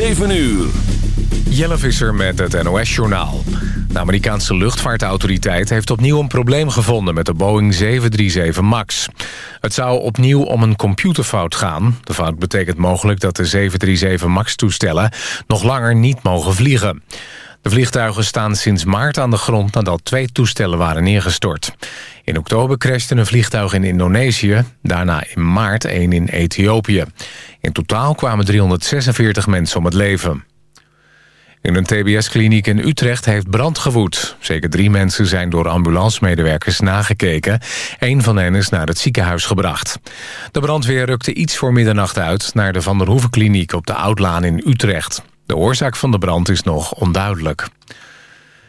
7 uur. Jelle Visser met het NOS-journaal. De Amerikaanse luchtvaartautoriteit heeft opnieuw een probleem gevonden... met de Boeing 737 MAX. Het zou opnieuw om een computerfout gaan. De fout betekent mogelijk dat de 737 MAX-toestellen... nog langer niet mogen vliegen. De vliegtuigen staan sinds maart aan de grond nadat twee toestellen waren neergestort. In oktober crashte een vliegtuig in Indonesië, daarna in maart één in Ethiopië. In totaal kwamen 346 mensen om het leven. In een TBS-kliniek in Utrecht heeft brand gewoed. Zeker drie mensen zijn door ambulancemedewerkers nagekeken. Eén van hen is naar het ziekenhuis gebracht. De brandweer rukte iets voor middernacht uit... naar de Van der Hoeven-kliniek op de Oudlaan in Utrecht. De oorzaak van de brand is nog onduidelijk.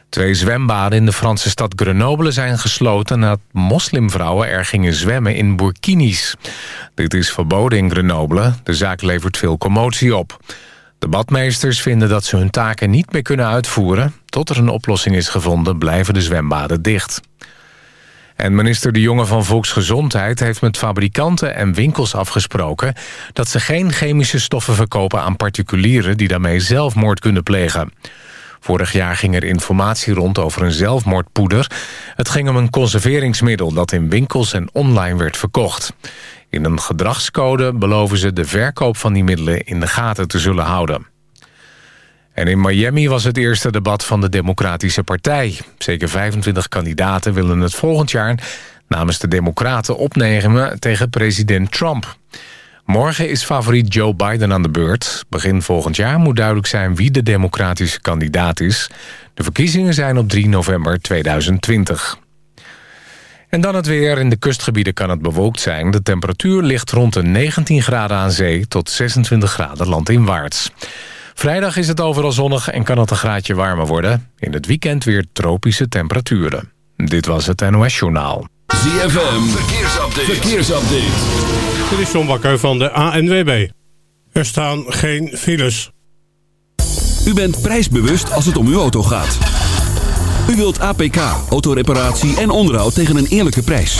Twee zwembaden in de Franse stad Grenoble zijn gesloten... nadat moslimvrouwen er gingen zwemmen in burkinis. Dit is verboden in Grenoble. De zaak levert veel commotie op. De badmeesters vinden dat ze hun taken niet meer kunnen uitvoeren. Tot er een oplossing is gevonden blijven de zwembaden dicht. En minister De Jonge van Volksgezondheid heeft met fabrikanten en winkels afgesproken... dat ze geen chemische stoffen verkopen aan particulieren... die daarmee zelfmoord kunnen plegen. Vorig jaar ging er informatie rond over een zelfmoordpoeder. Het ging om een conserveringsmiddel dat in winkels en online werd verkocht. In een gedragscode beloven ze de verkoop van die middelen in de gaten te zullen houden. En in Miami was het eerste debat van de Democratische Partij. Zeker 25 kandidaten willen het volgend jaar namens de Democraten opnemen tegen president Trump. Morgen is favoriet Joe Biden aan de beurt. Begin volgend jaar moet duidelijk zijn wie de democratische kandidaat is. De verkiezingen zijn op 3 november 2020. En dan het weer. In de kustgebieden kan het bewolkt zijn. De temperatuur ligt rond de 19 graden aan zee tot 26 graden landinwaarts. Vrijdag is het overal zonnig en kan het een graadje warmer worden. In het weekend weer tropische temperaturen. Dit was het NOS Journaal. ZFM, verkeersupdate. verkeersupdate. Dit is John Bakker van de ANWB. Er staan geen files. U bent prijsbewust als het om uw auto gaat. U wilt APK, autoreparatie en onderhoud tegen een eerlijke prijs.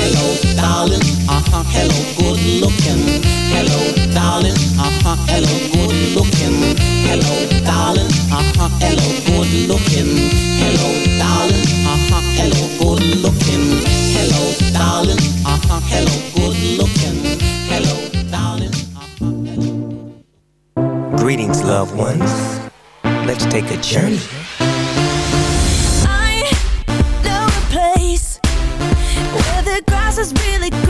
Hello, darling, uh huh, hello, good looking. Hello, darling, uh huh, hello, good looking. Hello, darling, uh huh, hello, good looking. Hello, darling, uh huh, hello, good looking. Hello, darling, uh huh, hello, good looking. Hello, darling. Greetings, loved ones. Let's take a journey. Is really greener.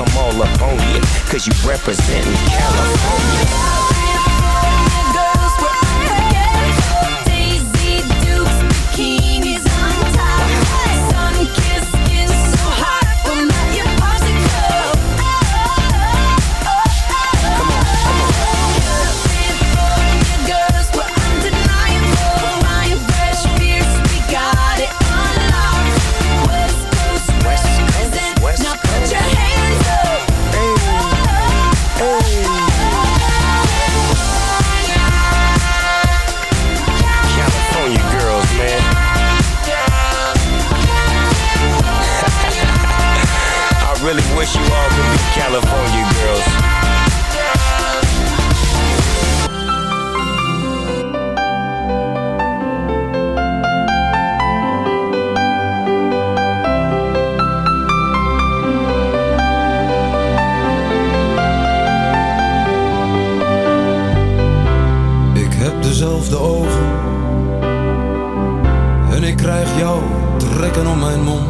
I'm all up on you, cause you representing California. California girls. Dezelfde ogen en ik krijg jou trekken om mijn mond.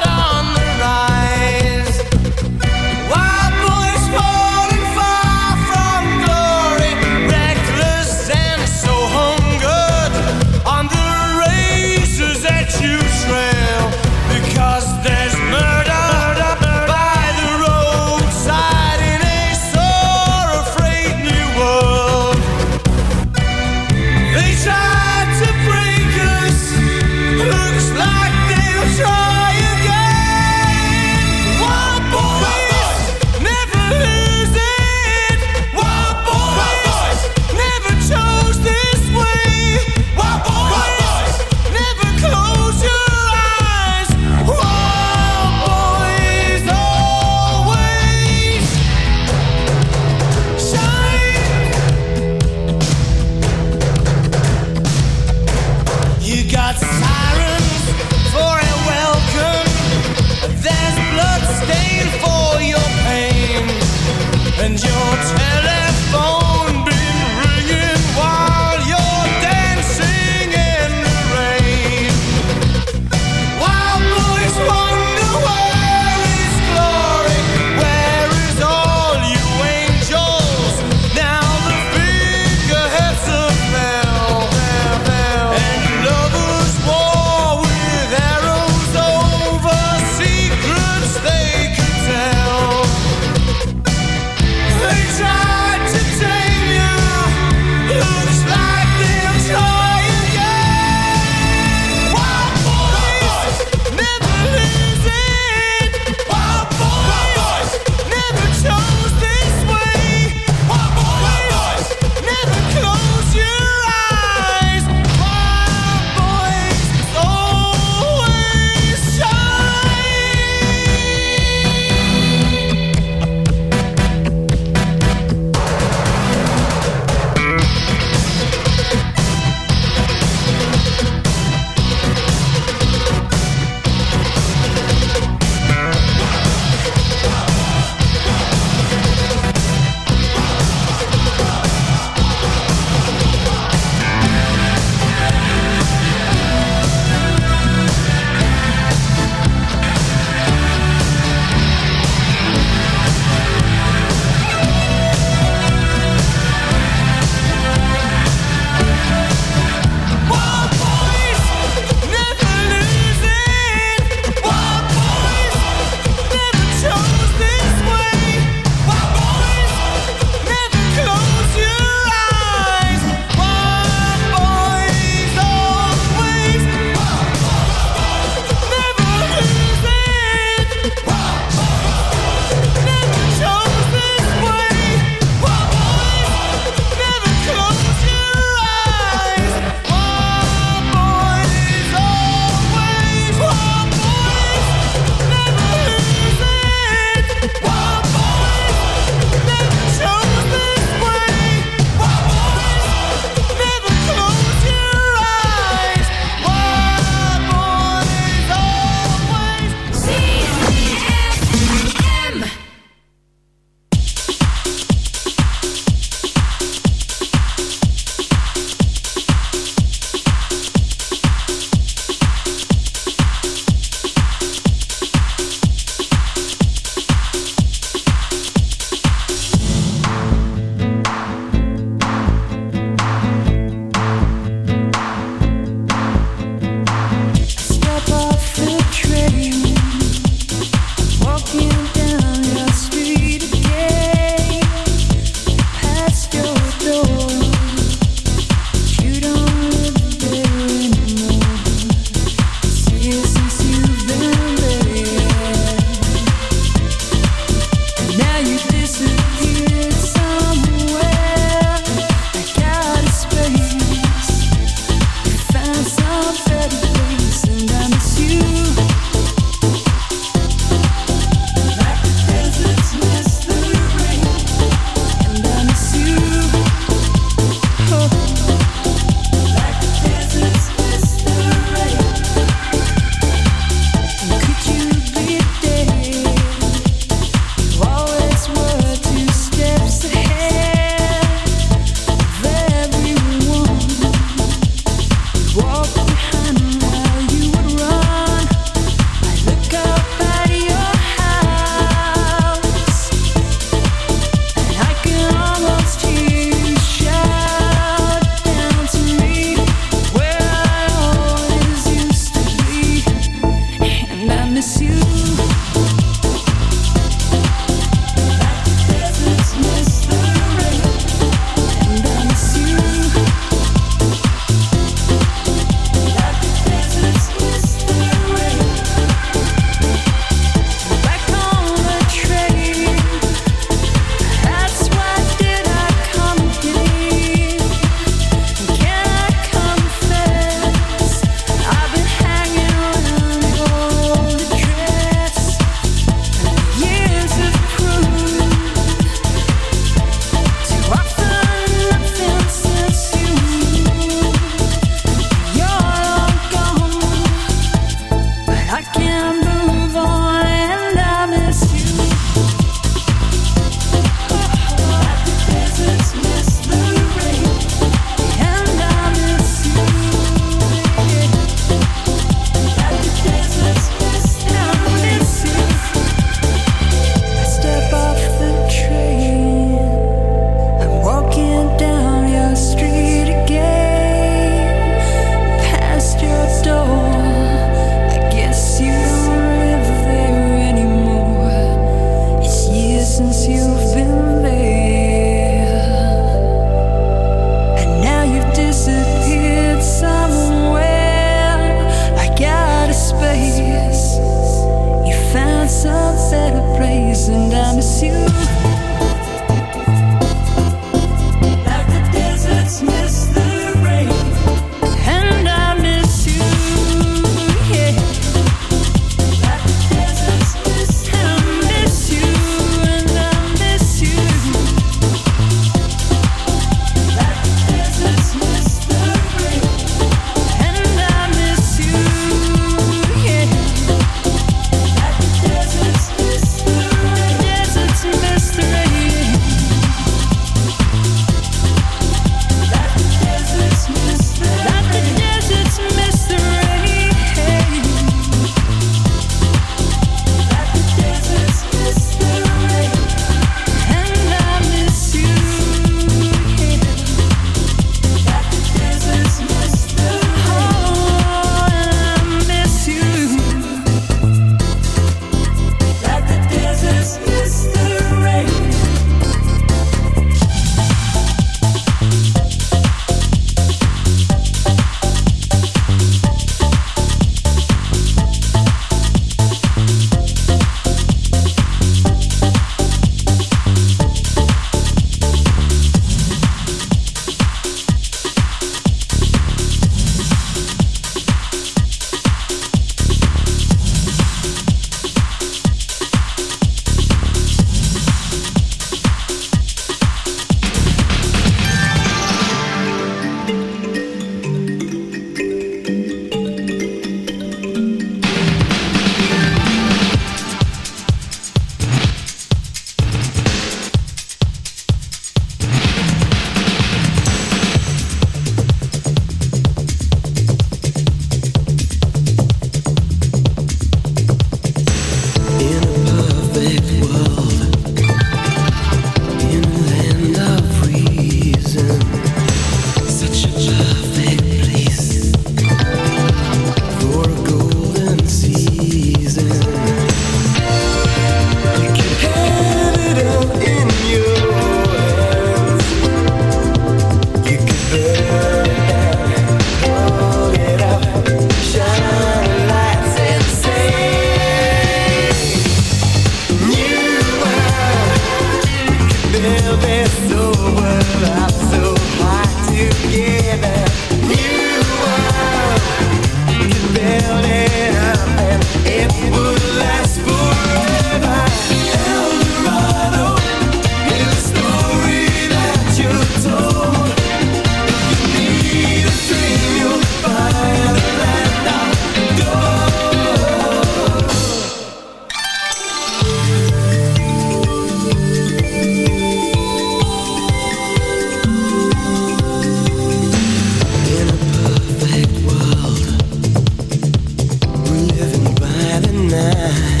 time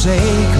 forsake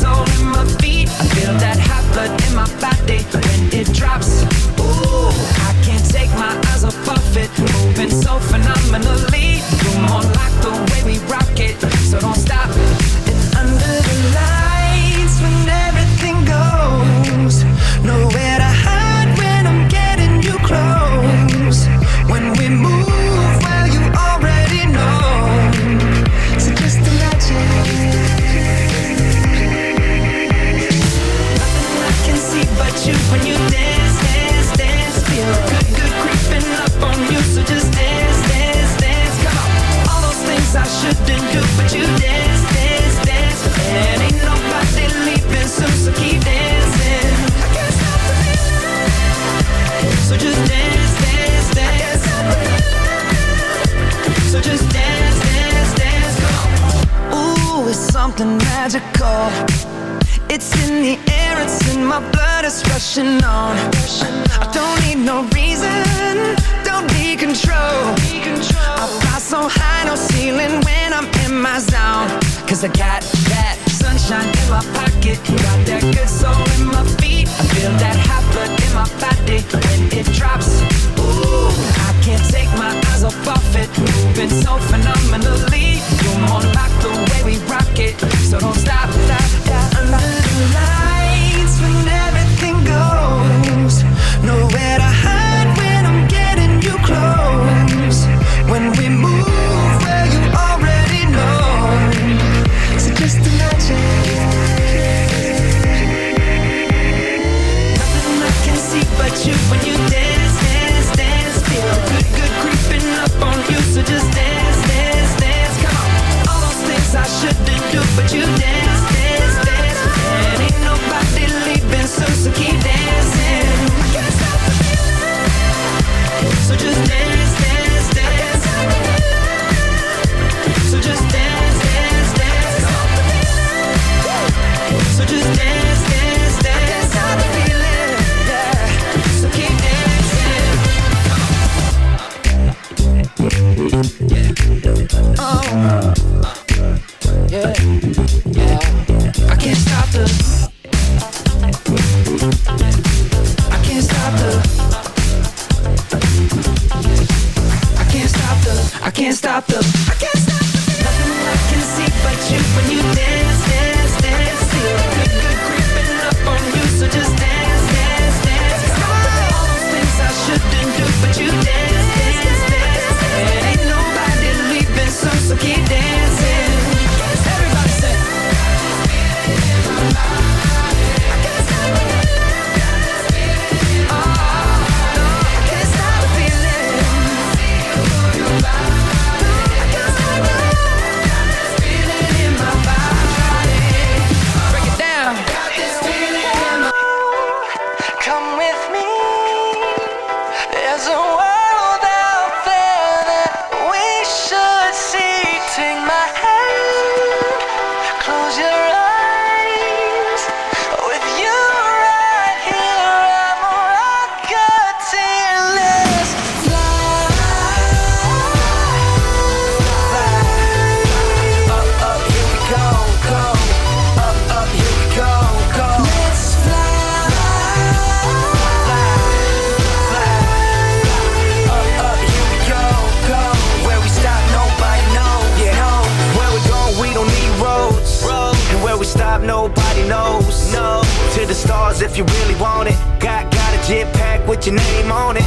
if you really want it. Got, got a jet pack with your name on it.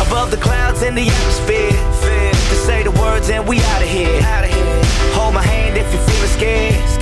Above the clouds in the atmosphere. just say the words and we out of here. Hold my hand if you're feeling scared.